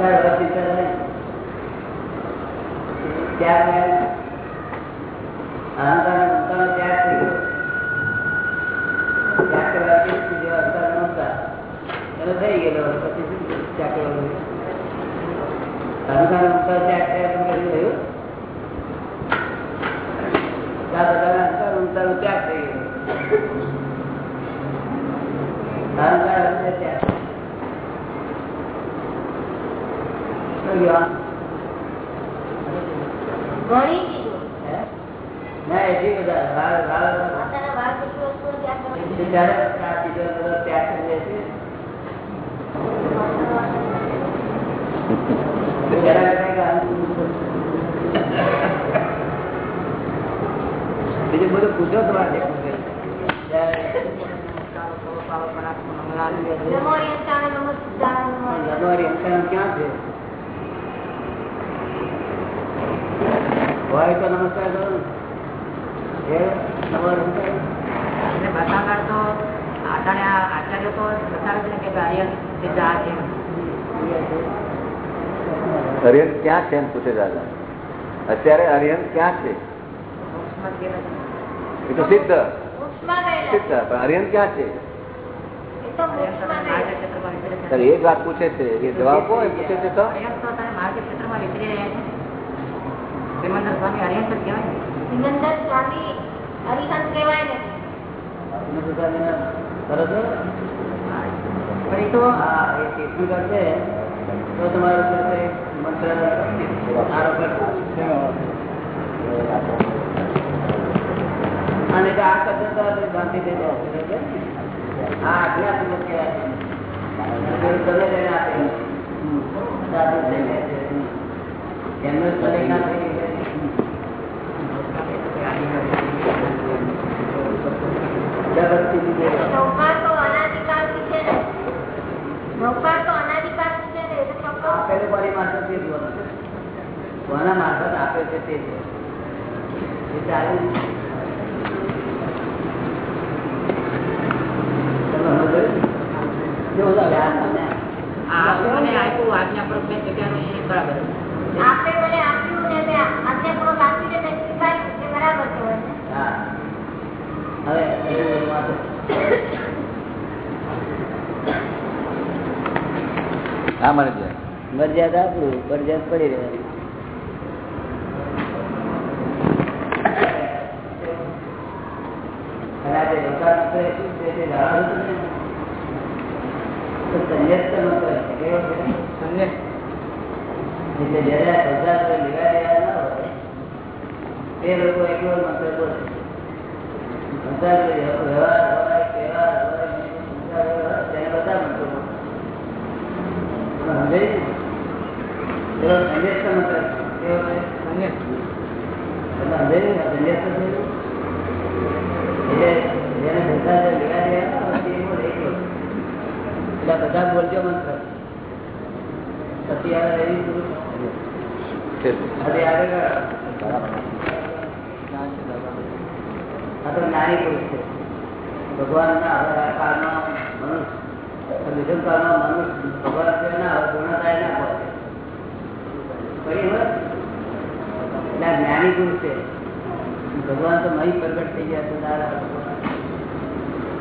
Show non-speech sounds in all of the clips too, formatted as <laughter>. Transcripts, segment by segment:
અહંકાર વ્યવસ્થિત ત્યાર અહંકાર મમતાનો ત્યાગ થઈ ગયો ત્યાગ કરવાથી જે અહંકાર મમતા એનો પછી ત્યાગ અહંકાર ત્યાગ કર્યા પછી રહ્યું ત્યાં બધા અહંકાર મમતાનો ત્યાગ થઈ ગયો અહંકાર હશે ત્યાગ ઘણી ચીજો ના એટલી બધા વાળ વાળ માતાના વાળ પછી વસ્તુઓ ત્યાગ કરવાની. ત્યારે આ ચીજો બધો ત્યાગ કરી દે છે જરા કંઈક બીજું બધું પૂછો તો વાત નમો યંતાણ નમો સિદ્ધાણ નમો જાનુઆરી અંતરણ ક્યાં છે? હોય તો નમસ્કાર કરો એ તમારું બતાવનાર તો આચાર્ય આચાર્ય તો બતાવે છે કે આર્યન સિદ્ધ આ છે અરિયન ક્યાં છે એમ પૂછે દાદા? અત્યારે અરિયન ક્યાં છે. એ તો સિદ્ધ. સિદ્ધ. પણ હરિયન ક્યાં છે. સર એ વાત પૂછે છે. એ જવાબ કોઈ પૂછે છે તો તમારું મંત્ર કરશો અને આ કરતો બાંધી દેજો આ કહેવાય આપે સાધુ થઈને એમનો સલેક ના થઈ દીધે નૌકાર તો અનાદિકાળથી છે ને નૌકાર તો અનાદિકાળથી છે ને એટલે ચોક્કસ આપેલું પરિમાણ તે જોવાનું છે કોના મારફત આપે છે તે છે એ ચાલુ જ છે. તમે સમજો? જો ઓલા વ્યાસ અને આ આપણને આપ્યું આજ્ઞાપૂર્વક મેં જગ્યાનું એ બરાબર છે. મને આપ્યું ને મેં મેં આપણું મર્યાદા પડી રહેવાની અને આ જે યોગા મંત્ર એ શું છે તે લોકો એકલો મંત્ર બોલે જે વ્યવહાર હોય તહેવાર હોય સંસાર હોય, તેને બધા જેને બધા જે લેવા દેવા ના હોય તે બોલે એકલો. આ બધા. બોલજો મંત્ર પછી તો નાની પુરુષ છે. ભગવાનના હવે કાળમાં મનુષ્ય. વિષમ કાળમાં મનુષ્ય. ભગવાન છે ના હોય. એટલે જ્ઞાની પુરુષ છે. ભગવાન તો મહી પ્રગટ થઈ ગયા છે.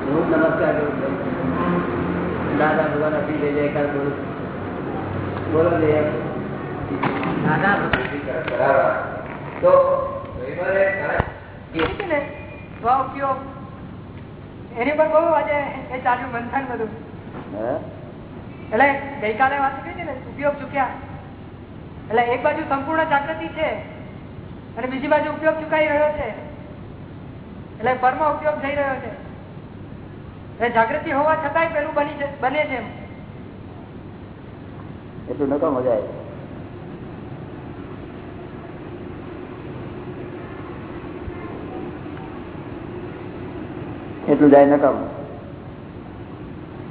હું નમસ્કાર કરું દાદા ભગવાન બોલું. બોલો તો એની પર બહુ આજે એ ચાલ્યું મંથન બધું. એટલે ગઈકાલે વાત કરી છે ને ઉપયોગ ચૂક્યા. એટલે એક બાજુ સંપૂર્ણ જાગૃતિ છે અને બીજી બાજુ ઉપયોગ ચુકાઈ રહ્યો છે. એટલે પરમા ઉપયોગ થઈ રહ્યો છે. જાગૃતિ હોવા છતાંય પેલું બની બને છે એટલું નતો મજા આવે. એટલું જાય નકામ.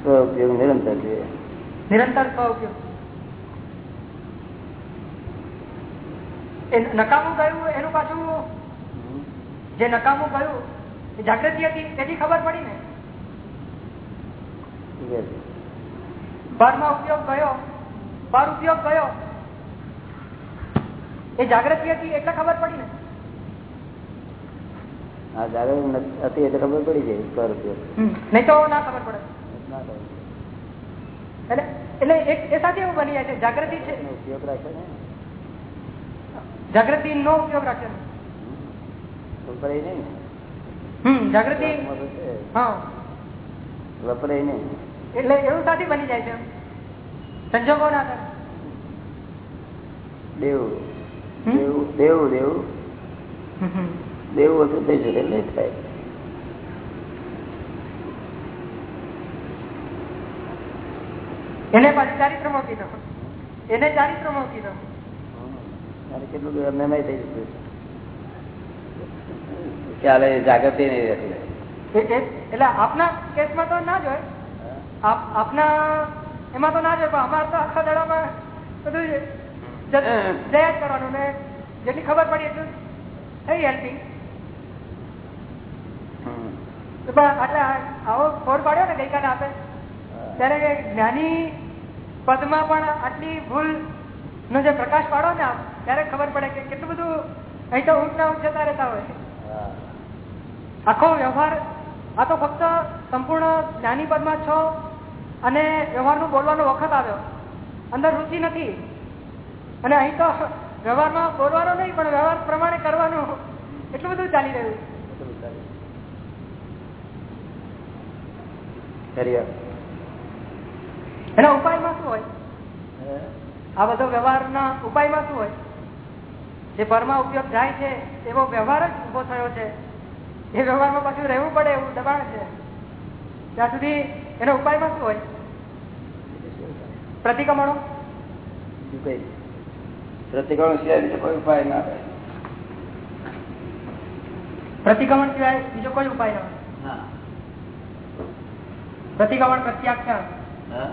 તો ઉપયોગ નિરંતર જોઈએ નિરંતર સ્વઉપયોગ એ નકામું ગયું એનું પાછું જે નકામું ગયું એ જાગૃતિ હતી તેથી ખબર પડી ને. ઠીક ઉપયોગ ગયો પર ઉપયોગ કયો? એ જાગૃતિ હતી એટલે ખબર પડી ને? જાગૃતિ હતી એટલે ખબર પડી ગઈ કર ઉપયોગ. નહીં તો ના ખબર પડે. એટલે એટલે એક એ સાથે એવું બની જાય છે જાગૃતિ છે. ઉપયોગ રાખે ને? જાગૃતિ નો ઉપયોગ રાખે ને. જાગૃતિ હા. વપરાય નહીં. એટલે એવું સાથે બની જાય છે. સંજોગો ના કરે. દેવ. દેવ દેવ દેવ. દેવ ઓછું થઈ શકે નહીં થાય. એને પાછું ચારિત્ર મૂકી દો. એને ચારિત્ર મૂકી દો. કેટલું થઈ જતું ચાલે જાગૃતિ નહીં રહેતી. એટલે આપના કેસમાં તો ના જ હોય. આપના એમાં તો ના જ હોય પણ અમારે તો આખા દડામાં બધું જયા જ કરવાનું ને જેટલી ખબર પડી એટલું થઈ હેલ્પિંગ. એટલે આવો ફોડ પાડ્યો ને ગઈકાલે આપે ત્યારે કે જ્ઞાની પદમાં પણ આટલી ભૂલ નો જે પ્રકાશ પાડો ને આપ ત્યારે ખબર પડે કે કેટલું બધું અહીં તો ઊંચ ના ઊંચ જતા રહેતા હોય. આખો વ્યવહાર આ તો ફક્ત સંપૂર્ણ જ્ઞાની પદમાં છો અને વ્યવહારનું બોલવાનો વખત આવ્યો. અંદર રુચિ નથી. અને અહીં તો વ્યવહારમાં બોલવાનો નહીં પણ વ્યવહાર પ્રમાણે કરવાનું એટલું બધું ચાલી રહ્યું. એના ઉપાયમાં શું હોય? આ બધો વ્યવહારના ઉપાયમાં શું હોય? જે પરમાં ઉપયોગ થાય છે એવો વ્યવહાર જ ઊભો થયો છે. એ વ્યવહારમાં પાછું રહેવું પડે એવું દબાણ છે. ત્યાં સુધી એનો ઉપાયમાં શું હોય? પ્રતિક્રમણો? બીજું કઈ પ્રતિક્રમણ સિવાય બીજો કોઈ ઉપાય ના થાય. પ્રતિક્રમણ સિવાય બીજો કોઈ ઉપાય ના હા. પ્રતિક્રમણ પ્રત્યાખ્યાન હા.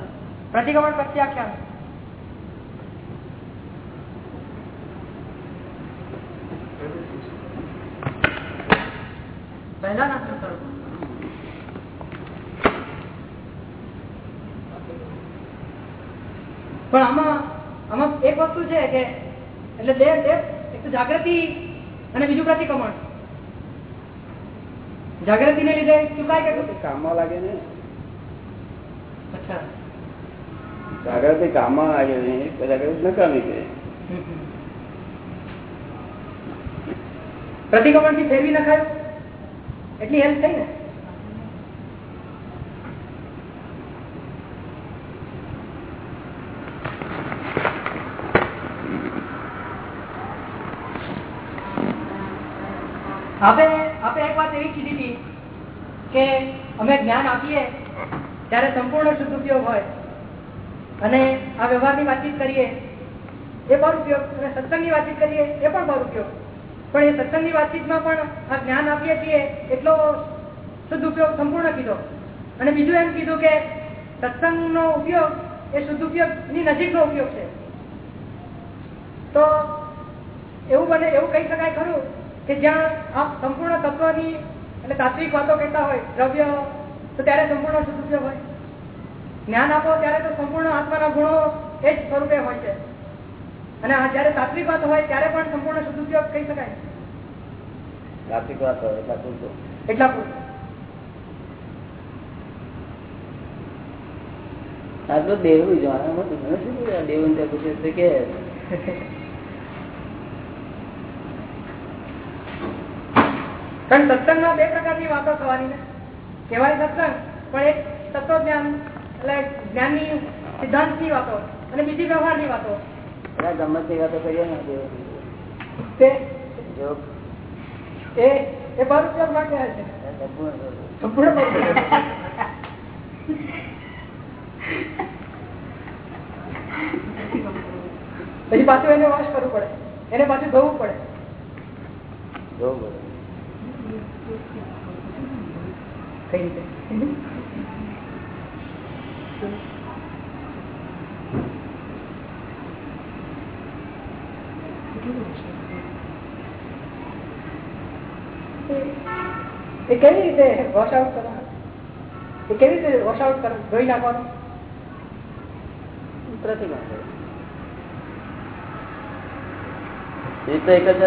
પ્રતિક્રમણ પ્રત્યાખ્યાન પહેલાના સૂત્રો. પણ આમાં આમાં એક વસ્તુ છે કે એટલે બે બે એક તો જાગૃતિ અને બીજું પ્રતિક્રમણ. જાગૃતિને લીધે ચુકાય કે કામમાં લાગે ને. અચ્છા. જાગૃતિ કામમાં લાગે ને જાગૃતિ નકામી છે. પ્રતિક્રમણથી ફેરવી નખાયું? એટલી હેલ્પ થઈ ને આપે આપે એક વાત એવી કીધી હતી કે અમે જ્ઞાન આપીએ ત્યારે સંપૂર્ણ શુદ્ધ ઉપયોગ હોય. અને આ વ્યવહારની વાતચીત કરીએ. એ પર ઉપયોગ, અને સત્સંગની વાતચીત કરીએ, એ પણ પર ઉપયોગ. પણ એ સત્સંગની વાતચીતમાં પણ આ જ્ઞાન આપીએ છીએ, એટલો શુદ્ધ ઉપયોગ સંપૂર્ણ કીધો. અને બીજું એમ કીધું કે સત્સંગનો ઉપયોગ એ શુદ્ધ ઉપયોગની નજીકનો ઉપયોગ છે. તો એવું બને, એવું કહી શકાય ખરું કે જ્યાં આપ સંપૂર્ણ તત્વની એટલે તાત્વિક વાતો કહેતા હોય, દ્રવ્ય, તો ત્યારે સંપૂર્ણ શુદ્ધ ઉપયોગ હોય. જ્ઞાન આપો ત્યારે તો સંપૂર્ણ આત્માના ગુણો એ જ સ્વરૂપે હોય છે. અને આ જયારે તાત્વિક વાત હોય ત્યારે પણ સંપૂર્ણ સદુપયોગ કહી શકાય. તાત્વિક વાત હોય એટલા પૂરતો એટલા પૂરતો આટલું દેવું જાણવા મને શું બોલ્યા? દેવું ત્યાં પૂછે છે કે. કારણ સત્સંગમાં બે પ્રકારની વાતો થવાની ને કહેવાય સત્સંગ પણ એક તત્વજ્ઞાન એટલે જ્ઞાનની સિદ્ધાંતની વાતો અને બીજી વ્યવહારની વાતો. આ ગમતની વાતો કરીએ ને દેવું તે જો. એ માટે છે. પછી પાછું એને વાશ કરવું પડે. એને પાછું ધોવું પડે. જોવું પડે. કઈ રીતે? એ કેવી રીતે વોશ આઉટ કરવાનું? એ કેવી રીતે વોશ આઉટ કરવાનું ધોઈ નાખવાનું? પ્રતિમા એ તો એક જ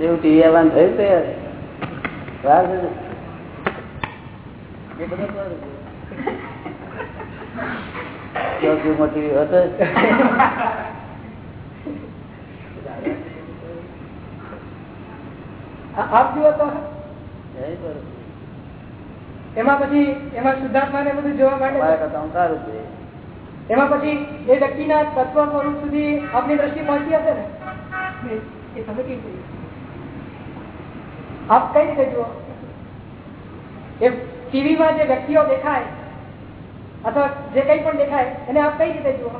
એવું ટીવી આવવાનું થયું તૈયાર? વાર છે એ બધું વાર છે. કેવો કેવો મોટી હતો આ- આપ જુઓ તો એ બરોબર. એમાં પછી એમાં શુદ્ધાત્મા ને બધું જોવા મારા માટે કરતા હું સારું છે એમાં પછી એ વ્યક્તિના તત્વ સ્વરૂપ સુધી આપની દ્રષ્ટિ પહોંચી હશે ને એ તમે કેવી રીતે? આપ કઈ રીતે જુઓ એ ટીવીમાં જે વ્યક્તિઓ દેખાય અથવા જે કઈ પણ દેખાય એને આપ કઈ રીતે જુઓ.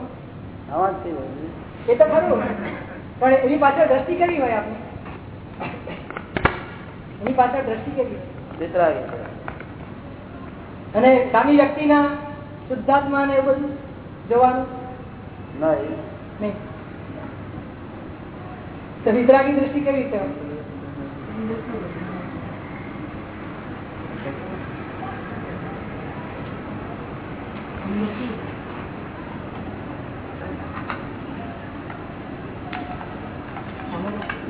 એ તો ખરું. પણ એની પાછળ દ્રષ્ટિ કેવી હોય આપણે એની પાછળ દ્રષ્ટિ કેવી હોય? અને સામી વ્યક્તિના શુદ્ધાત્મા ને એવું બધું જોવાનું? નહીં. તો વિતરાગી દ્રષ્ટિ કેવી રીતે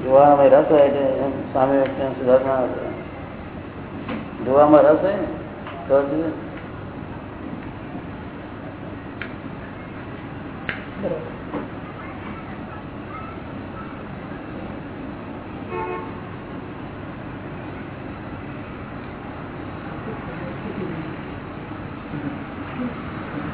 જોવામાં રસ હોય એટલે સામે વ્યક્તિને સુધારણા. જોવામાં રસ હોય તો બરોબર જતું બહુ છે હે બીજું શું છે? બસ કશું કશું આવે ના આવડે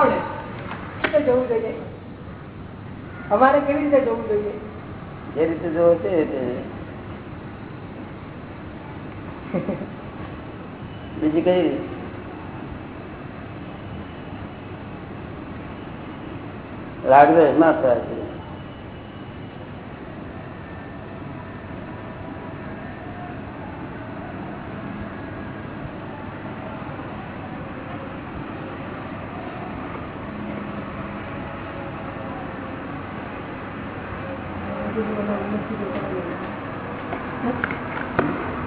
કેવી રીતે જવું જોઈએ અમારે કેવી રીતે જવું જોઈએ જે રીતે જોવો છે એ રીતે. બીજી કઈ રીત? રાગદ્વેષ ના થાય છે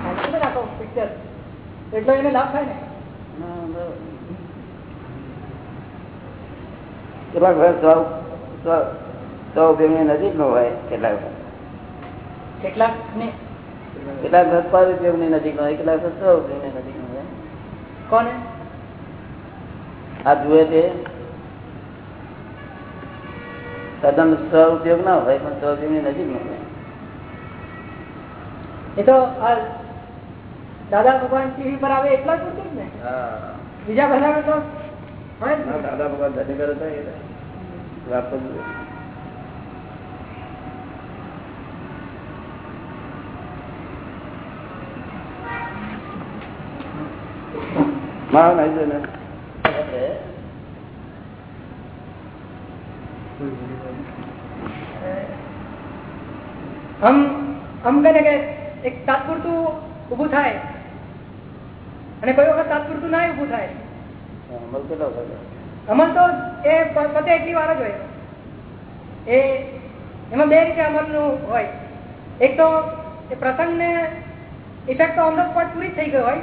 વાંચી તો નાખો picture. એટલો એને લાભ થાય ને? ઘર સૌ સૌ- ઉપયોગની નજીક નો હોય કેટલાક કેટલાક ને? કેટલાક ઘર પર ઉપયોગની નજીક નો હોય કેટલાક ઘર સૌ ઉપયોગની નજીક નો હોય. કોને? આ જુએ તે તદ્દન સ્વ ઉપયોગ ના હોય પણ સ્વ ઉપયોગની નજીક નો હોય. એ તો આ દાદા ભગવાન ટીવી પર આવે એટલા જ પૂછે ને? બીજા બધા તો. દાદા ભગવાન ધની કરે તો. ના. આમ કહીને કે એક તાત્પુરતું ઊભું થાય. અને કોઈ વખત તાત્પુરતું ના ઉભું થાય. અમલ કેટલો? અમલ તો એ પતે એટલી વાર જ હોય. એ એમાં બે રીતે અમલનું હોય. એક તો એ પ્રસંગને ઇફેક્ટ તો ઓન ધ સ્પોટ પૂરી થઈ ગઈ હોય.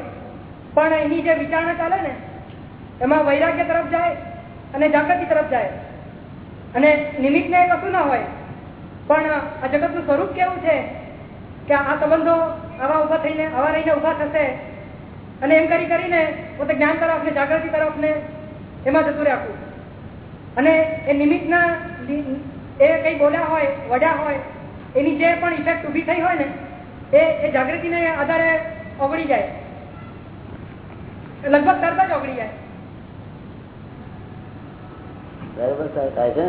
પણ એની જે વિચારણા ચાલે ને એમાં વૈરાગ્ય તરફ જાય અને જાગૃતિ તરફ જાય. અને નિમિત્તને કશું ના હોય. પણ આ જગતનું સ્વરૂપ કેવું છે? કે આ સંબંધો આવા ઊભા થઈને આવા રહીને ઊભા થશે અને એમ કરી કરીને પોતે જ્ઞાન તરફ ને, જાગૃતિ તરફ ને એમાં જતું રાખવું. અને એ નિમિત્તના એ કંઈ બોલ્યા હોય, વડ્યા હોય, એની જે પણ ઇફેક્ટ ઊભી થઈ હોય ને, એ એ જાગૃતિને આધારે ઓગળી જાય. લગભગ તરત જ ઓગળી જાય. બરાબર થાય છે?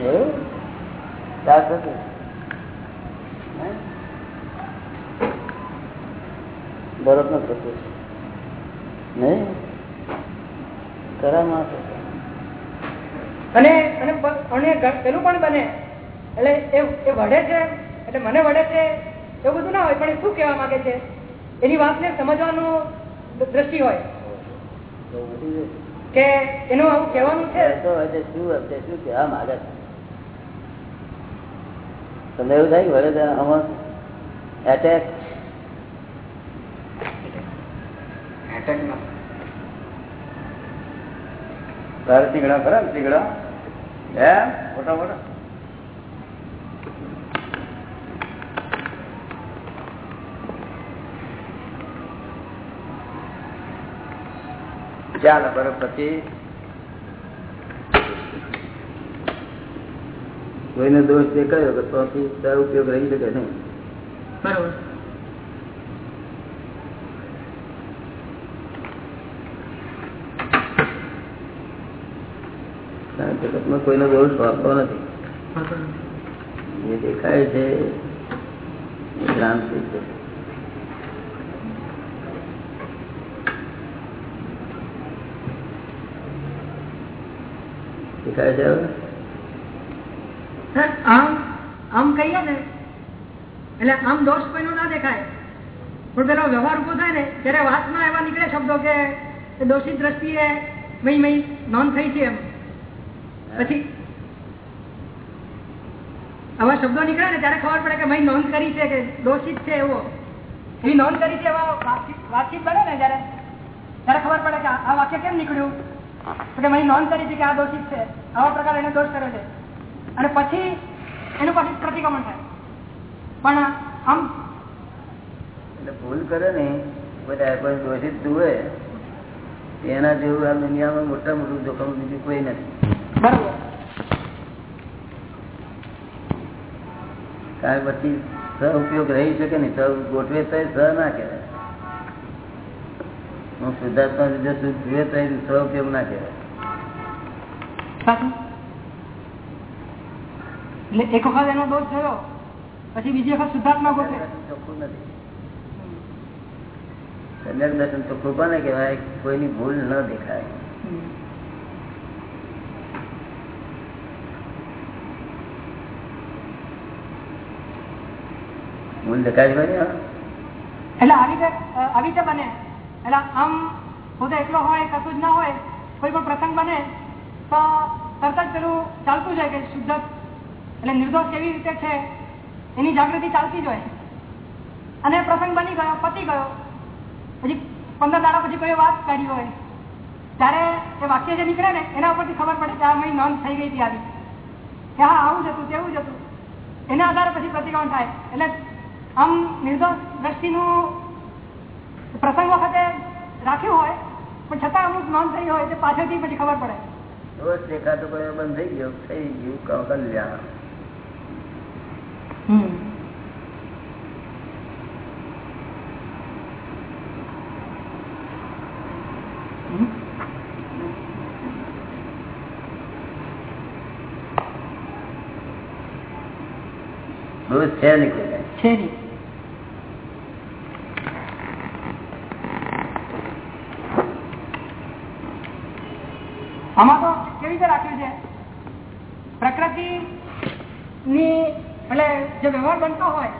એવું? બરફ નો થતો નહીં કરામાં અને અને અને પેલું પણ બને એટલે એ એ વડે છે એટલે મને વડે છે એવું બધું ના હોય પણ એ શું કહેવા માંગે છે એની વાતને સમજવાનું દ્રષ્ટિ હોય કે એનું આવું કહેવાનું છે તો શું શું કહેવા માંગે છે તમને એવું થાય વડે આમાં એટેક તારે તીગડા ખરા ને તીગડા હે મોટા મોટા ચાલો બરોબર પછી કોઈને દોષ દેખાયો કે તોથી તારો ઉપયોગ રહી શકે નહીં બરોબર જગતમાં કોઈનો બહુ હોતો નથી. જે દેખાય છે ભ્રાંતિ છે. દેખાય છે હવે? આમ આમ કહીએ ને એટલે આમ દોષ કોઈનો ના દેખાય. પણ પેલો વ્યવહાર ઊભો થાય ને ત્યારે વાતમાં એવા નીકળે શબ્દો કે દોષિત દ્રષ્ટિએ મય મય નોંધ થઈ છે એમ. પછી? આવા શબ્દો નીકળે ને ત્યારે ખબર પડે કે ભાઈ નોંધ કરી છે કે દોષિત છે એવો. એ નોંધ કરી છે એવા વાતચીત બને ને જયારે? ત્યારે ખબર પડે કે આ વાક્ય કેમ નીકળ્યું? કે મય નોંધ કરી છે કે આ દોષિત છે. આવા પ્રકાર એને દોષ કર્યો છે. અને પછી એનું પછી પ્રતિક્રમણ થાય. પણ આમ એટલે ભૂલ કરે ને, બધા દોષિત જુએ એના જેવું આ દુનિયામાં મોટા મોટું જોખમ બીજું કોઈ નથી. કારણ પછી સ ઉપયોગ રહી શકે નહીં. ગોઠવે તો સ ના કહેવાય. હું શુદ્ધાત્મા જો શુદ્ધ તો સ ઉપયોગ ના કહેવાય. એટલે એક વખત એનો દોષ થયો પછી બીજી વખત શુદ્ધાત્મા ગોઠવે. ચોખ્ખું નથી. સમ્યક દર્શન ચોખ્ખું કોને કહેવાય કોઈની ભૂલ ન દેખાય. ભૂલ દેખાય છે? એટલે આવી રીતે આવી રીતે બને. એટલે આમ પોતે એકલો હોય, કશું જ ના હોય, કોઈ પણ પ્રસંગ બને, તો તરત જ પેલું ચાલતું જાય કે શુદ્ધ. એટલે નિર્દોષ કેવી રીતે છે, એની જાગૃતિ ચાલતી જ હોય. અને પ્રસંગ બની ગયો, પતી ગયો. પછી પંદર દાડા પછી કોઈ વાત કરી હોય, ત્યારે એ વાક્ય જે નીકળે ને, એના ઉપરથી ખબર પડે કે આ મારી નોંધ થઈ ગઈ હતી આવી. કે હા, આવું જ હતું, તેવું જ હતું. એના આધારે પછી પ્રતિક્રમણ થાય. એટલે આમ નિર્દોષ દ્રષ્ટિનું પ્રસંગ વખતે રાખ્યું હોય પણ છતાં અમુક નોંધ થઈ હોય તે પાછળથી પછી ખબર પડે. દોષ દેખાતો બંધ થઈ ગયો થઈ ગયું ક- કલ્યાણ. દોષ છે છે નહીં આમાં તો કેવી રીતે રાખ્યું છે પ્રકૃતિ ની એટલે જે વ્યવહાર બનતો હોય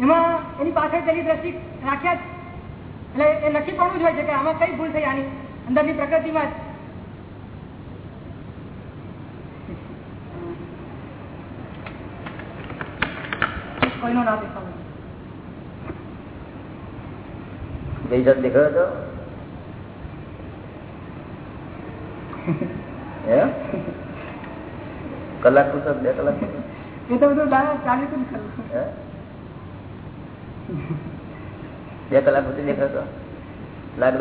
એમાં એની પાછળ તેની દ્રષ્ટિ રાખ્યા એટલે એ નક્કી પડવું જ હોય છે કે આમાં કઈ ભૂલ થઈ આની અંદરની પ્રકૃતિમાં જ. કોઈનો ના દેખાવ દેખાયો હતો? <laughs> કલાક બે કલાક એ તો બધું દાદા ને ખરું. હે? બે કલાક સુધી દેખાતો લાગ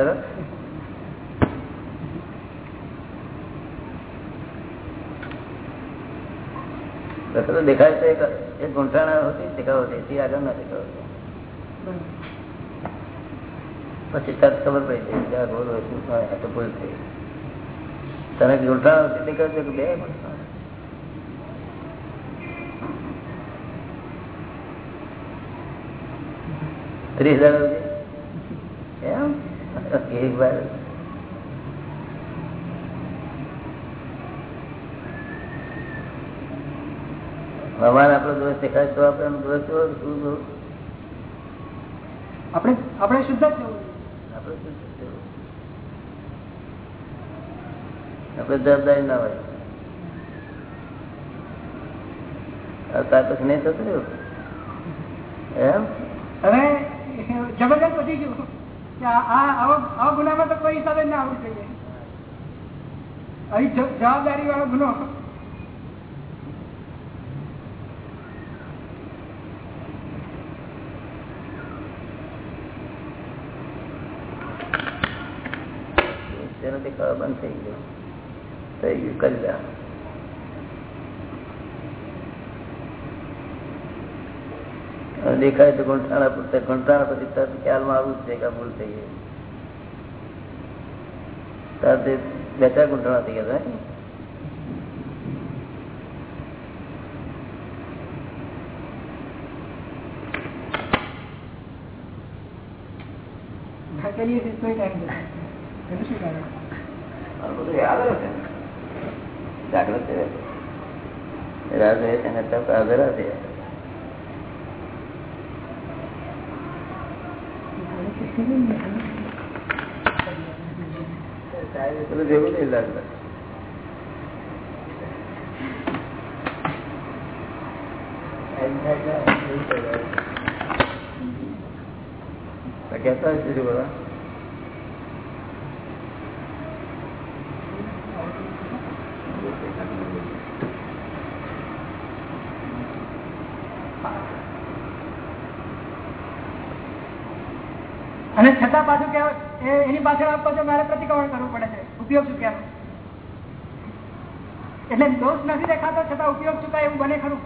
રસ્તો તો દેખાય છે એક ગુંઠાણા હોતી દેખાવ હતી. આગળ ના દેખાવ પછી તરત ખબર પડી જાય ભૂલ થઈ તને ગુંઠાણા દેખાવ છે બે ગુંઠાણા ત્રીસ હજાર એક વાર. ભગવાન આપણો દોષ દેખાય તો આપણે દોષ શું આપણે આપણે શુદ્ધ જ આપણે શું આપણે જવાબદારી ના હોય. ત્યાર પછી નહીં થતું? એમ? હવે જબરદસ્ત વધી ગયું કે આવો ગુનામાં તો કોઈ હિસાબે ના આવવું જોઈએ. અહીં જવાબદારી વાળો ગુનો બંધ થઈ ગયું? થઈ ગયું કરી લે હવે દેખાય તો ઘૂંટાણા પૂરતા ઘૂંટાણા પછી ખ્યાલમાં આવું જ છે કે ભૂલ થઈ ગઈ. તરત એ બે ચાર ઘૂંટાણા થઈ ગયા જાગૃત રહે છે રાહ રહે છે અને તપ હાજર છે પેલું જેવું નહીં લાગતું તો કહેતા હશે બધા અને છતાં પાછું કે એની પાછળ આપો છો, મારે પ્રતિક્રમણ કરવું પડે છે. ઉપયોગ ચૂક્યાનો એટલે દોષ નથી દેખાતો, છતાં ઉપયોગ ચૂકાય એવું બને ખરું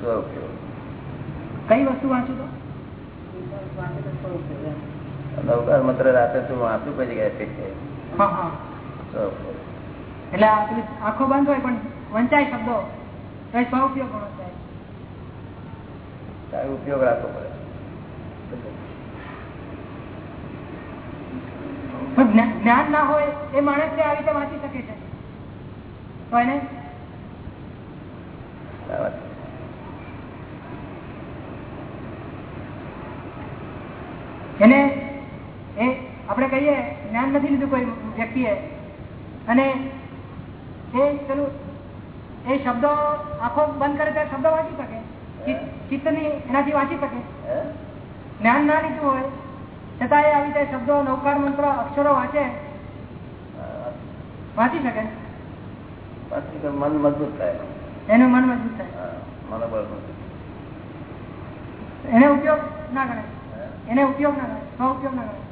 સ્વઉપયોગ. કઈ વસ્તુ વાંચું તો મંત્ર રાતે તું વાંચું કઈ જગ્યાએ ફિટ છે. એટલે આખો બંધ હોય પણ વંચાય શબ્દો. ઉપયોગ રાખવો પડે. જ્ઞાન ના હોય એ માણસ આવી રીતે વાંચી શકે છે. તો એને આપણે કહીએ જ્ઞાન નથી લીધું કોઈ વ્યક્તિએ. અને એ પેલું એ શબ્દો આખો બંધ કરે ત્યારે શબ્દો વાંચી શકે. ચિત્ત- ચિત્તની એનાથી વાંચી શકે. જ્ઞાન ના લીધું હોય છતાં એ આવી રીતે શબ્દો નૌકાર મંત્ર અક્ષરો વાંચે. વાંચી શકે. મન મજબૂત થાય. એનું મન મજબૂત થાય. મનોબળ એને ઉપયોગ ના ગણે એને ઉપયોગ ના ગણે સ્વ ઉપયોગ ના ગણે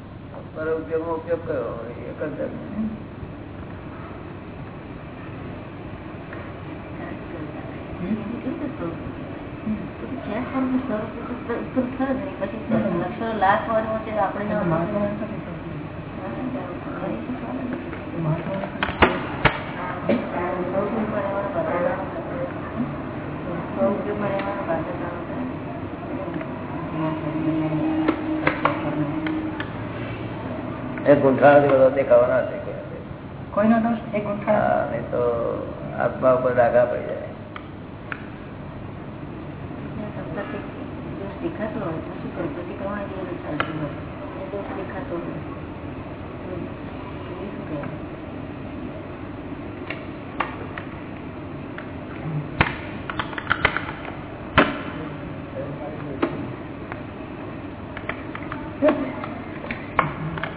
પર ઉપયોગમાં ઉપયોગ કયો એક જ છે આપણે એ ગુંઠાણાથી બધો દેખાવાના છે કોઈનો દોષ? એક ગુંઠાણા નહીં તો આત્મા ઉપર ડાઘા પડી જાય. દેખાતો હોય તો શું કરું? પ્રતિક્રમણ જેવું ચાલતું હોય? એ દોષ દેખાતો હોય તો એ શું કહેવાય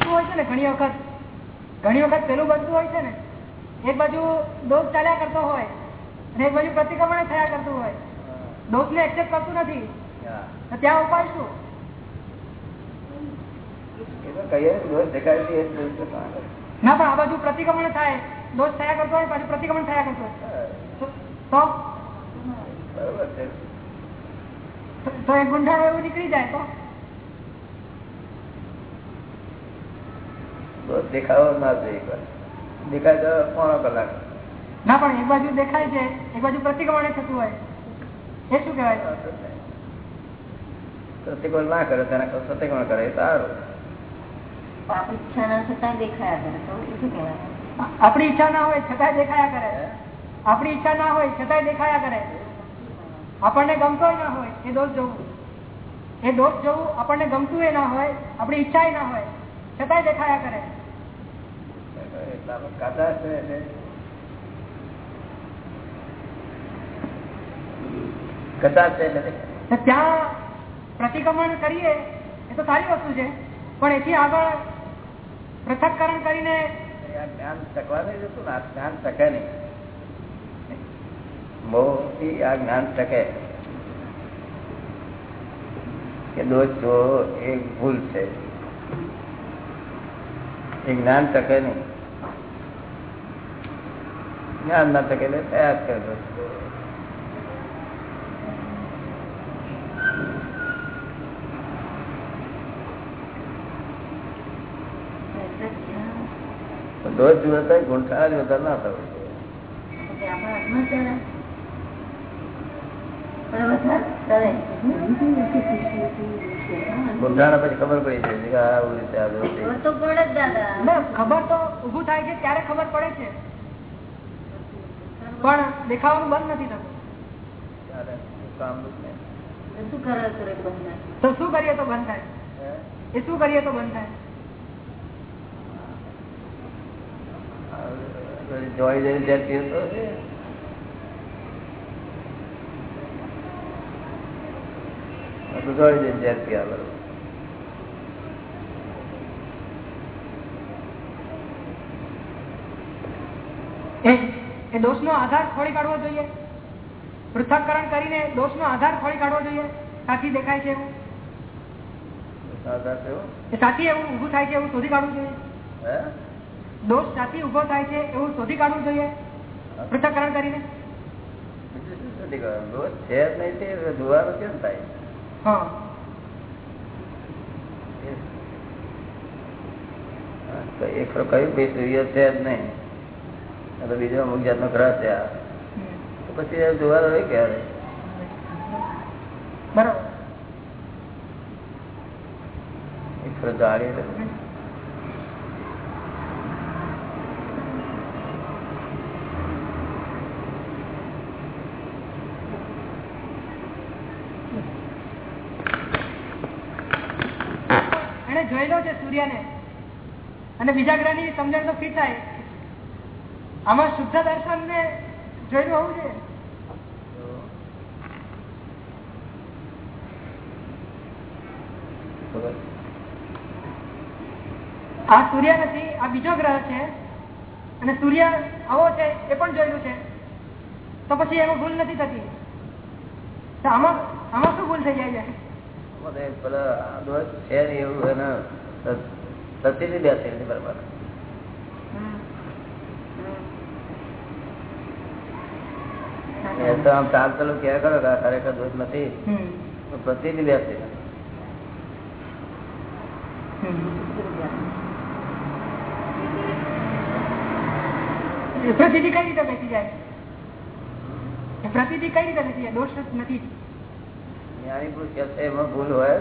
શું હોય છે ને ઘણી વખત ઘણી વખત પેલું બનતું હોય છે ને એક બાજુ દોષ ચાલ્યા કરતો હોય અને એક બાજુ પ્રતિક્રમણ થયા કરતું હોય. દોષ ને એક્સેપ્ટ કરતું નથી. તો ત્યાં ઉપાય શું ને, પણ આ બાજુ પ્રતિક્રમણ થાય દોષ થયા કરતો હોય પાછું પ્રતિક્રમણ થયા કરતો હોય. તો- એક ગુંઠાણું એવું નીકળી જાય તો? દેખાવો ના જોઈએ. દેખાય તો પોણો કલાક. ના પણ એક બાજુ દેખાય છે એક બાજુ પ્રતિક્રમણ થતું હોય. એ શું કહેવાય? સત્યકોણ ના કરે તેને કરતા સત્યકોણ કરે સારું. આપણી ઈચ્છા ના છતાં દેખાયા કરે? તો શું કહેવાય? આપણી ઈચ્છા ના હોય છતાંય દેખાયા કરે. આપણી ઈચ્છા ના હોય છતાંય દેખાયા કરે. આપણને ગમતો ના હોય એ દોષ જવું. એ દોષ જવું આપણને ગમતું એ ના હોય આપણી ઈચ્છા ના હોય છતાંય દેખાયા કરે. એટલા કાચા એટલે. કચાશ છે એટલે તો ત્યાં પ્રતિક્રમણ કરીએ એ તો સારી વસ્તુ છે. પણ એથી આગળ પૃથક્કરણ કરીને આ જ્ઞાન ટકવા નહીં જતું ને આ જ્ઞાન ટકે નહીં. મોહથી આ જ્ઞાન ટકે. કે દોષ જો એ ભૂલ છે. એ જ્ઞાન ટકે નહીં. જ્ઞાન ના ટકે એટલે તૈયાર કરે દોષ જોતા ગુંઠાળા જોતા ના થવું ગુંઠાણા પછી ખબર પડી જાય કે આ રીતે ખબર તો ઉભું થાય છે ત્યારે ખબર પડે છે. પણ દેખાવાનું બંધ નથી થતું. તો શું કરે કરે બંધ થાય? તો શું કરીએ તો બંધ થાય હે? એ શું કરીએ તો બંધ થાય જોઈ જઈને જ્યાં પીએ આ તો જોઈ જઈને જ્યાં પીયા બરોબર. એ એ દોષનો આધાર ખોળી કાઢવો જોઈએ. પૃથ્થકરણ કરીને દોષનો આધાર ખોળી કાઢવો જોઈએ. સાચી દેખાય છે એવું? સાચી એવું ઊભું થાય છે એવું શોધી કાઢવું જોઈએ? હે? દોષ સાચી ઊભો થાય છે એવું શોધી કાઢવું જોઈએ? પૃથ્થકરણ કરીને? રોજ છે નહીં તે જોવાનું કેમ થાય? હા. તો એક ફરો ભાઈ સૂર્ય છે જ નહીં. તો બીજો અમુક જાતનો ગ્રહ છે આ. પછી એ જોવાનો હોય ક્યારે બરાબર. જાણી જોયેલો છે સૂર્યને. અને બીજા ગ્રહની સમજણ તો ફિટ થાય. આમાં શુદ્ધ દર્શન ને જોયેલું હોવું જોઈએ? આ સૂર્ય નથી, આ બીજો ગ્રહ છે. અને સૂર્ય આવો છે એ પણ જોયેલું છે. તો પછી એમાં ભૂલ નથી થતી. આમાં આમાં શું ભૂલ થઈ જાય છે? પેલા દોષ છે એવું, એને બેસે બરાબર. એ તો આમ ચાલ ચાલુ ક્યાં કરો ખરેખર દોષ નથી હમ. તો પ્રતિ નહીં બેસે હમ. એ પ્રતિથી કઈ રીતે બેસી જાય પ્રતિથી કઈ રીતે બેસી જાય દોષ નથી જ્ઞાની પુરુષ એમાં ભૂલ હોય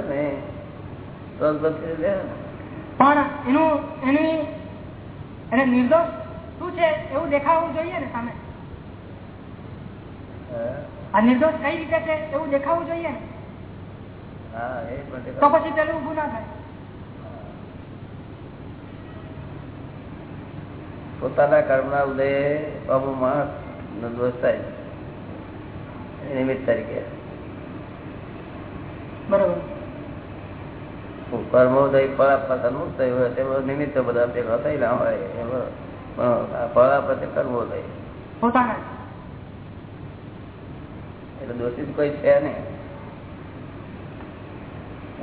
તો ને. પણ એનું એની એને નિર્દોષ શું છે એવું દેખાવું જોઈએ ને સામે? આ નિર્દોષ કઈ રીતે છે એવું દેખાવું જોઈએ ને? હા એ પણ તો પછી પેલું ઊભું ના થાય. પોતાના કર્મના ઉદયે અમુક માણસ નો થાય. નિમિત્ત તરીકે. બરોબર. કર્મોદય ફળ આપવા સન્મુખ થયું હોય તેમાં નિમિત્ત બધા ભેગા થયેલા હોય પણ કર્મોદય પોતાના એટલે દોષિત કોઈ છે નહીં.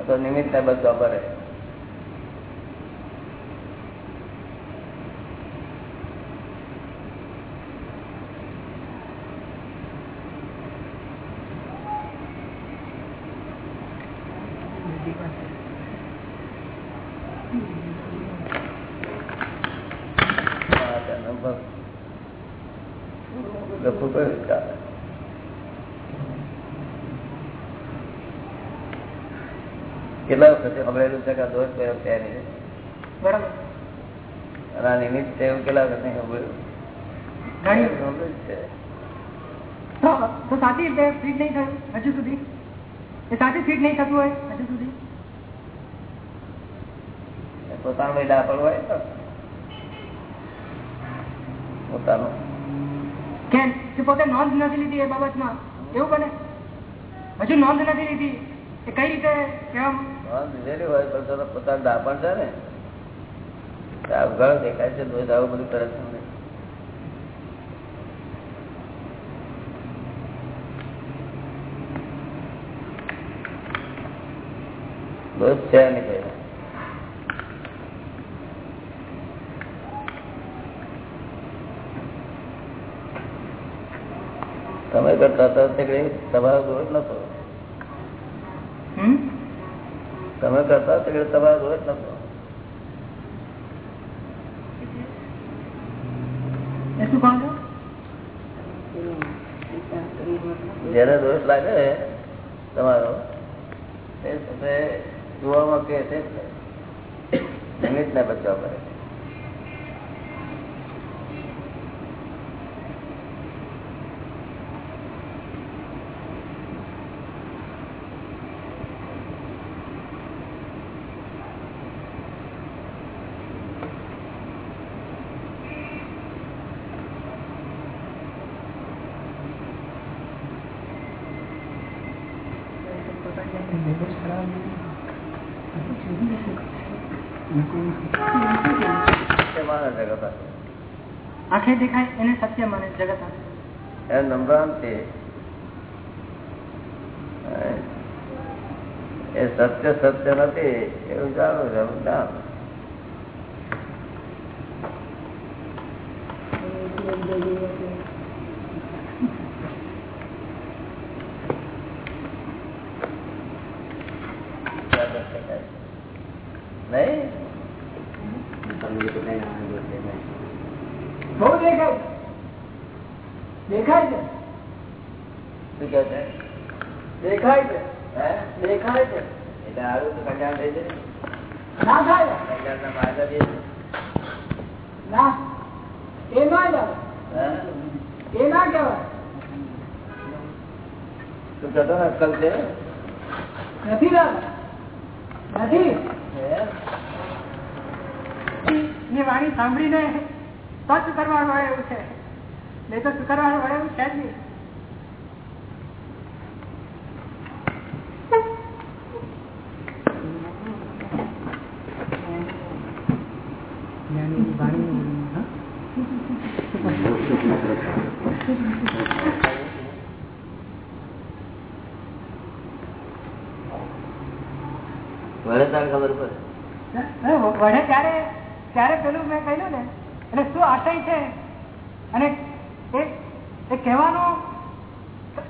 તો નિમિત્ત ને બધો કરે આ તેનો ભક્ત. ગપ્પુ કર્યું ચાલે કેટલા વખતે સાંભળેલું છે કે આ દોષ કયો છે નહીં બરાબર અને આ નિમિત્ત છે એવું કેટલા વખત નહીં ખબર ઘણી ખબર જ છે તો તો સાચી રીતે ફિટ નહીં થયું હજુ સુધી એ સાચું ફિટ નહીં થતું હોય હજુ સુધી એ પોતાનું ભાઈ ડાપણ હોય તો પોતાનું કેમ કે પોતે નોંધ નથી લીધી એ બાબતમાં એવું બને હજુ નોંધ નથી લીધી એ કઈ રીતે? પોતાનું ડાપણ છે દેખાય છે, દોષ આવું બધું કરે છે. દોષ છે નહીં કઈ તમે કરતા હતા તમારો દોષ નતો. તમે કરતા તે તમારો દોષ નતો. જયારે દોષ લાગે તમારો એ તમે જોવામાં કે છે નિમિત્ત ને બચવા કરે તે માને જગત આ. આંખે દેખાય, એને સત્ય માને જગત આ. એમ નમ્રાંત છે એ સત્ય સત્ય નથી, એવું જાણવું છે એવું જાણ નહીં બહુ દેખાય દેખાય છે શું કહે છે દેખાય છે હે દેખાય છે એટલે આવું તો કલ્યાણ થઈ જાય ના થાય કલ્યાણના માર્ગ જ એ છે. ના એ ના જાય હે? એ ના કહેવાય તું કહેતો ને અક્કલ છે નથી દાદા નથી હે? ની વાણી સાંભળીને કરવાનું હોય એવું છે. નહીં તો કરવાનું હોય એવું છે જ નહીં વળે તારે ખબર પડે અરે વઢે ત્યારે ત્યારે પેલું મેં કહ્યું ને એટલે શું આશય છે અને એ એ કહેવાનો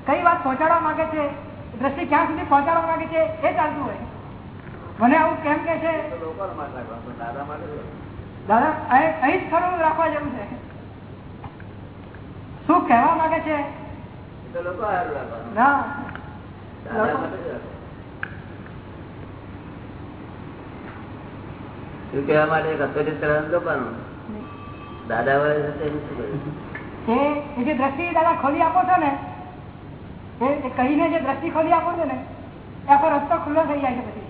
કઈ વાત પહોંચાડવા માંગે છે દ્રષ્ટિ ક્યાં સુધી પહોંચાડવા માંગે છે એ ચાલતું હોય. મને આવું કેમ કે છે? દાદા અહીં જ ખરું રાખવા જેવું છે. શું કહેવા માંગે છે. ના. શું કેવા માટે કસોટી કરવાનું લોકોનું દાદા વાળા દ્રષ્ટિ દાદા ખોલી આપો છો ને કહીને જે દ્રષ્ટિ ખોલી આપો છો ને આખો રસ્તો ખુલ્લો થઈ જાય છે પછી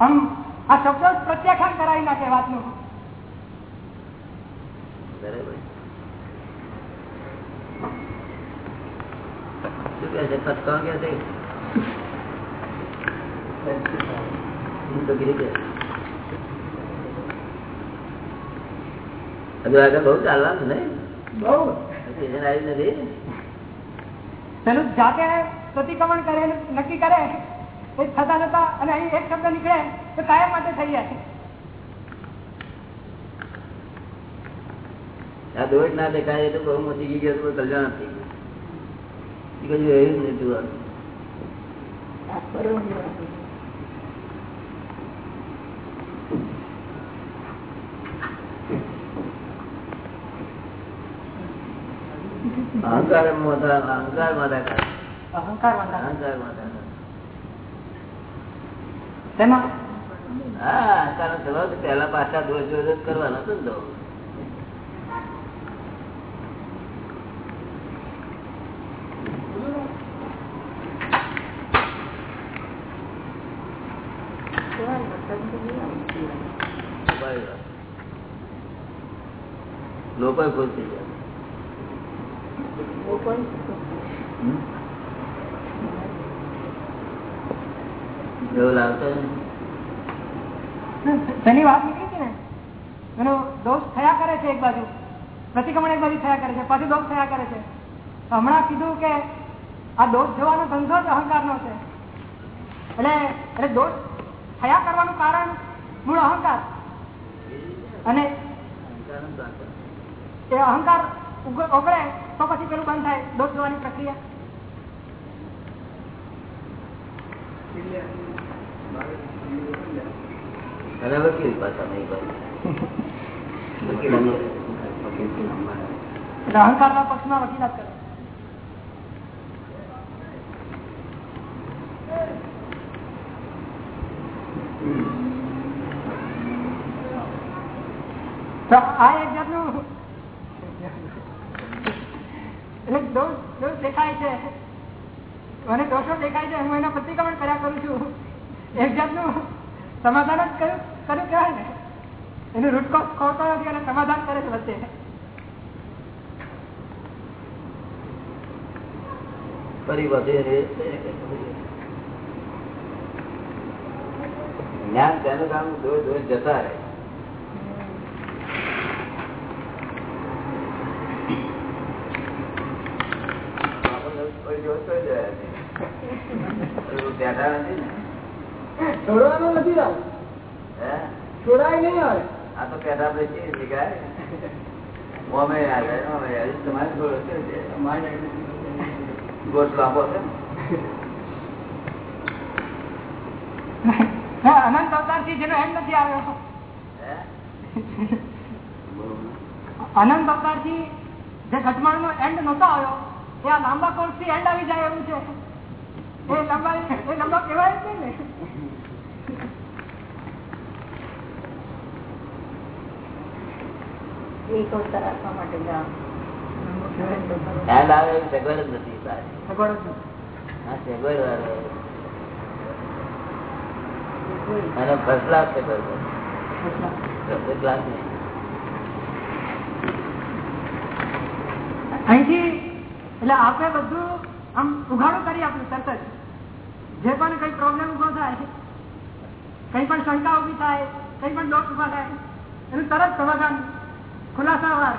આમ આ શબ્દો જ પ્રત્યાખ્યાન કરાવી નાખે વાતનું બરાબર. શું કહે છે પત્તો કે છે હું તો ગીરી ગયા. હજુ આગળ બહુ ચાલવાનું નહીં બહુ સ્ટેશન આવી નથી પેલું જાતે પ્રતિક્રમણ કરે નક્કી કરે એ થતા થતા અને અહીં એક શબ્દ નીકળે તો કાયમ માટે થઈ જાય આ દોડ ના દેખાય તો બહુ મોટી ગઈ કલ્યાણ થઈ ગયું એ કશું રહ્યું જ નથી અહંકાર અહંકાર માતા. અહંકાર પહેલા પાછા દોષ દોષ કરવાનો ધંધો. લોકો ખુશ થઈ જાય બહુ કોઈ હમ? એવું લાગતો નથી. શેની વાત નીકળી હતી ને એનો દોષ થયા કરે છે એક બાજુ. પ્રતિક્રમણ એક બાજુ થયા કરે છે, પછી દોષ થયા કરે છે. હમણાં કીધું કે આ દોષ જોવાનો ધંધો જ અહંકાર નો છે. એટલે એટલે દોષ થયા કરવાનું કારણ મૂળ અહંકાર. અને એ અહંકાર ઓગળે તો પછી પેલું બંધ થાય, દોષ જોવાની પ્રક્રિયા. અને વકીલ પાછા નહીં બને. અહંકારના પક્ષમાં વકીલાત કરે. આ એક જાતનું એટલે દોષ દોષ દેખાય છે. મને દોષો દેખાય છે હું એના પ્રતિક્રમણ કર્યા કરું છું. એક જાતનું સમાધાન જ કર્યું કર્યું કહેવાય ને? એનું રૂટ કોઝ ખોતો નથી અને સમાધાન કરે છે વચ્ચે ફરી વધે જ્ઞાન તેનું કામ જોઈ દોષ જતા રહે. આપણને કોઈ નહીં. એવું <laughs> નથી ને? છોડવાનું નથી રાવ. હે? છોડાય નહીં આવે આ તો પેદા આપણે ચીજ નીકળે મોમે આવે મોમે તમારે થોડો છે ગોટ લાંબો છે. અનંત અવતારથી જેનો એન્ડ નથી આવ્યો. અનંત અવતારથી જે ઘટમાળ નો એન્ડ નતો આવ્યો એ આ લાંબા કોર્સથી એન્ડ આવી જાય એવું છે. સગવડ જ નથી સગવડ જ નથી. આ સગવડ વાળો અને ફર્સ્ટ ક્લાસ સગવડ ક્લાસ નહીં અહીંથી એટલે આપણે બધું આમ ઉઘાડું કરી આપ્યું તરત જ. જે પણ કઈ પ્રોબ્લેમ ઊભો થાય કઈ પણ શંકા ઊભી થાય કઈ પણ દોષ ઊભા થાય એનું તરત સમાધાન ખુલાસા વાર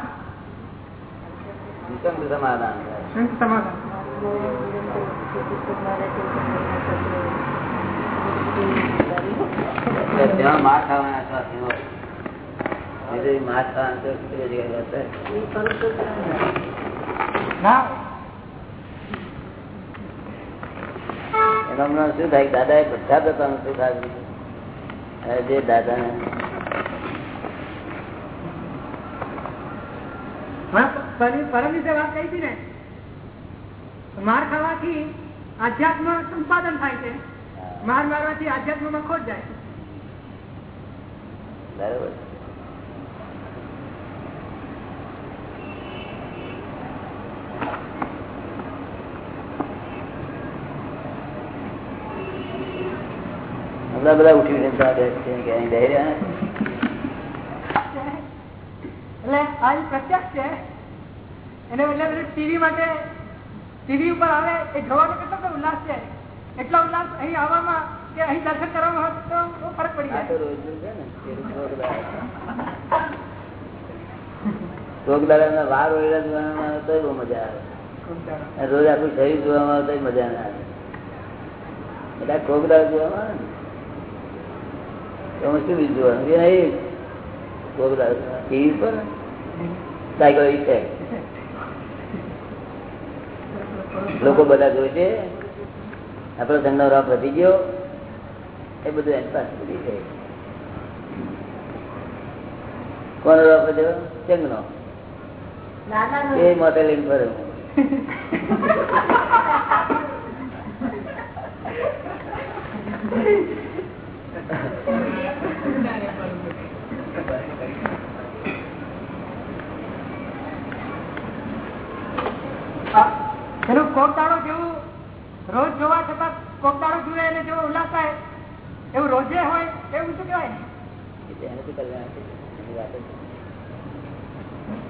સમાધાન માર ખાવાના માર ખાવાના હમણાં શું થાય? દાદા એ બધા પ્રકારનું સુખ આપી જે દાદા ને પરમ વિશે વાત કહી હતી ને માર ખાવાથી આધ્યાત્મ સંપાદન થાય છે. માર મારવાથી આધ્યાત્મમાં ખોટ જાય બરાબર હમણાં બધા ઉઠી રહ્યા એટલે આ પ્રત્યક્ષ છે એને એટલે બધું ટીવી માટે ટીવી ઉપર આવે એ જોવાનો કેટલો બધો ઉલ્લાસ છે. એટલો ઉલ્લાસ અહીં આવવામાં કે અહીં દર્શન કરવામાં હોત તો બહુ ફરક પડી જાય. રોગદારા વાર ઓળેલા જોવામાં તો બહુ મજા આવે. રોજ આખું શરીર જોવામાં આવે તો મજા ના આવે. એટલે આ જોવામાં આવે ને. તો અમે શું બીજું જોવાનું કે નહીં ટીવી પર સાયકલ લોકો બધા જોઈ છે આપણો ધંધો રાપ વધી ગયો એ બધું એની પાસે બધી છે. કોનો રાપ વધ્યો? ચંગનો એ મોટે લઈને ફરે પેલું <laughs> જેવું રોજ જોવા છતાં કોક જુએ એને જેવો ઉલ્લાસ થાય. એવું રોજે હોય એવું શું કહેવાય?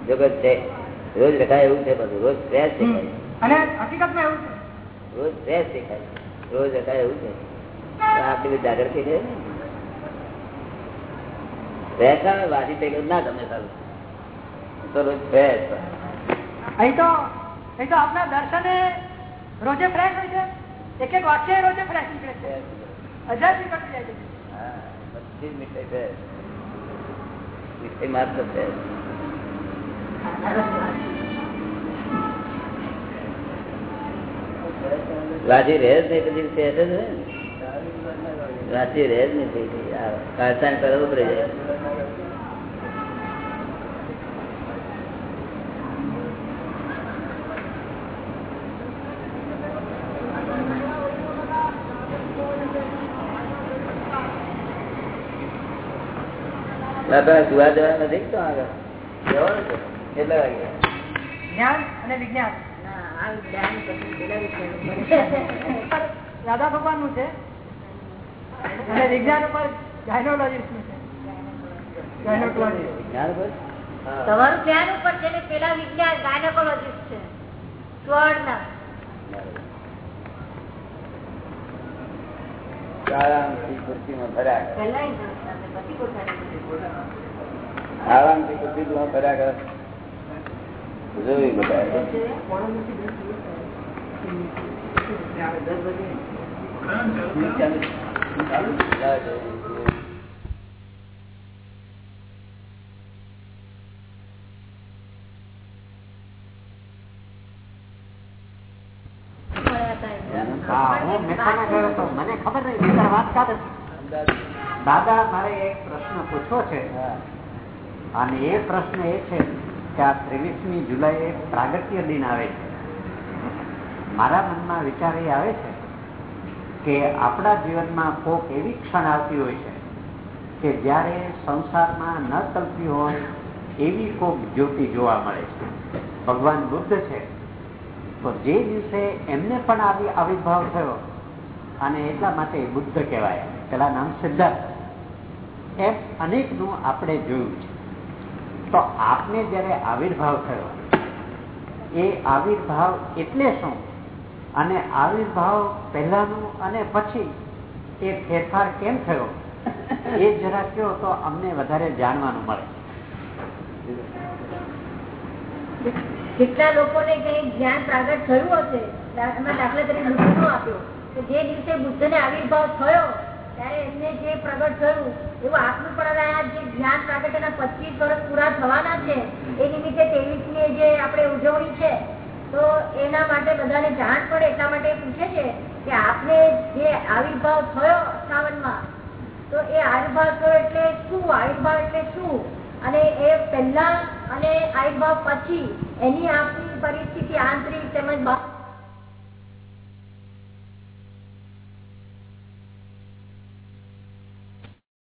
જગત છે? રોજ રખાય એવું છે બધું. રોજ ફ્રેશ દેખાય. અને હકીકતમાં એવું છે. રોજ ફ્રેશ દેખાય. રોજ રખાય એવું છે. પણ આટલી બધી જાગૃતિ છે ને. ફ્રેશ આવે વાજી થઈ ગયું ના ગમે સારું. તો રોજ ફ્રેશ અહીં તો અહીં તો આપના દર્શને રોજે ફ્રેશ હોય છે. એક એક વાક્ય રોજે ફ્રેશ નીકળે છે. હજાર નીકળી જાય છે. હા બધી જ મીઠાઈ ફ્રેશ મીઠાઈ માત્ર ફ્રેશ વાજી રહે જ નહીં પછી ફેર જ હોય ને. વાંચી રહે જ નહીં થઈ ગઈ આ કાળસાણ કરે ઉતરે જાય દાદા સુવા જવા નથી તો આગળ જવાનું કેટલા વાગે? જ્ઞાન અને વિજ્ઞાન. રાધા ભગવાનનું છે. અને વિજ્ઞાન ઉપર ગાયનોલોજીસ્ટનું છે ગાયનોકોલોજી જ્ઞાન પર તમારું જ્ઞાન ઉપર છે ને પેલા વિજ્ઞાન ગાયનેકોલોજીસ્ટ છે. સ્વર્ણના આરામથી ખુરશીમાં ફર્યા કરે પહેલા ઇન્દ્રસ્થ અને પછી પોતાની આરામથી ખુરશીમાં ફર્યા કરે જોયું? બધા દાદા, મારે એક પ્રશ્ન પૂછવો છે. અને એ પ્રશ્ન એ છે કે આ ત્રેવીસમી જુલાઈ પ્રાગત્ય દિન આવે છે. મારા મનમાં વિચાર એ આવે છે કે આપણા જીવનમાં કોક એવી ક્ષણ આવતી હોય છે કે જ્યારે સંસારમાં ન કલ્પી હોય, એવી કોક જ્યોતિ જોવા મળે છે. ભગવાન બુદ્ધ છે. તો જે દિવસે એમને પણ આવી આવિર્ભાવ થયો, અને એટલા માટે બુદ્ધ કહેવાય. પેલા નામ સિદ્ધાર્થ. એમ અનેકનું આપણે જોયું છે. તો આપને જ્યારે આવિર્ભાવ થયો, એ આવિર્ભાવ એટલે શું? અને આવિર્ભાવ પહેલાનું અને પછી એ ફેરફાર કેમ થયો? એ જરા કયો તો અમને વધારે જાણવાનું મળે. કેટલા લોકોને કઈ જ્ઞાન પ્રાગટ થયું હશે? દાખલા તરીકે બુદ્ધ નો આપ્યો. કે જે દિવસે બુદ્ધને આવિર્ભાવ થયો, ત્યારે એમને જે પ્રગટ થયું, એવું આપનું પણ જે જ્ઞાન પ્રાગટ એના પચીસ વર્ષ પૂરા થવાના છે, એ નિમિત્તે ત્રેવીસમી જે આપણે ઉજવણી છે તો એના માટે બધાને જાણ પડે એટલા માટે પૂછે છે કે આપને જે આવિર્ભાવ થયો અઠાવનમાં તો એ આવિર્ભાવ થયો એટલે શું? આવિર્ભાવ એટલે શું? અને એ પહેલા અને આવિર્ભાવ પછી એની આપની પરિસ્થિતિ આંતરિક તેમજ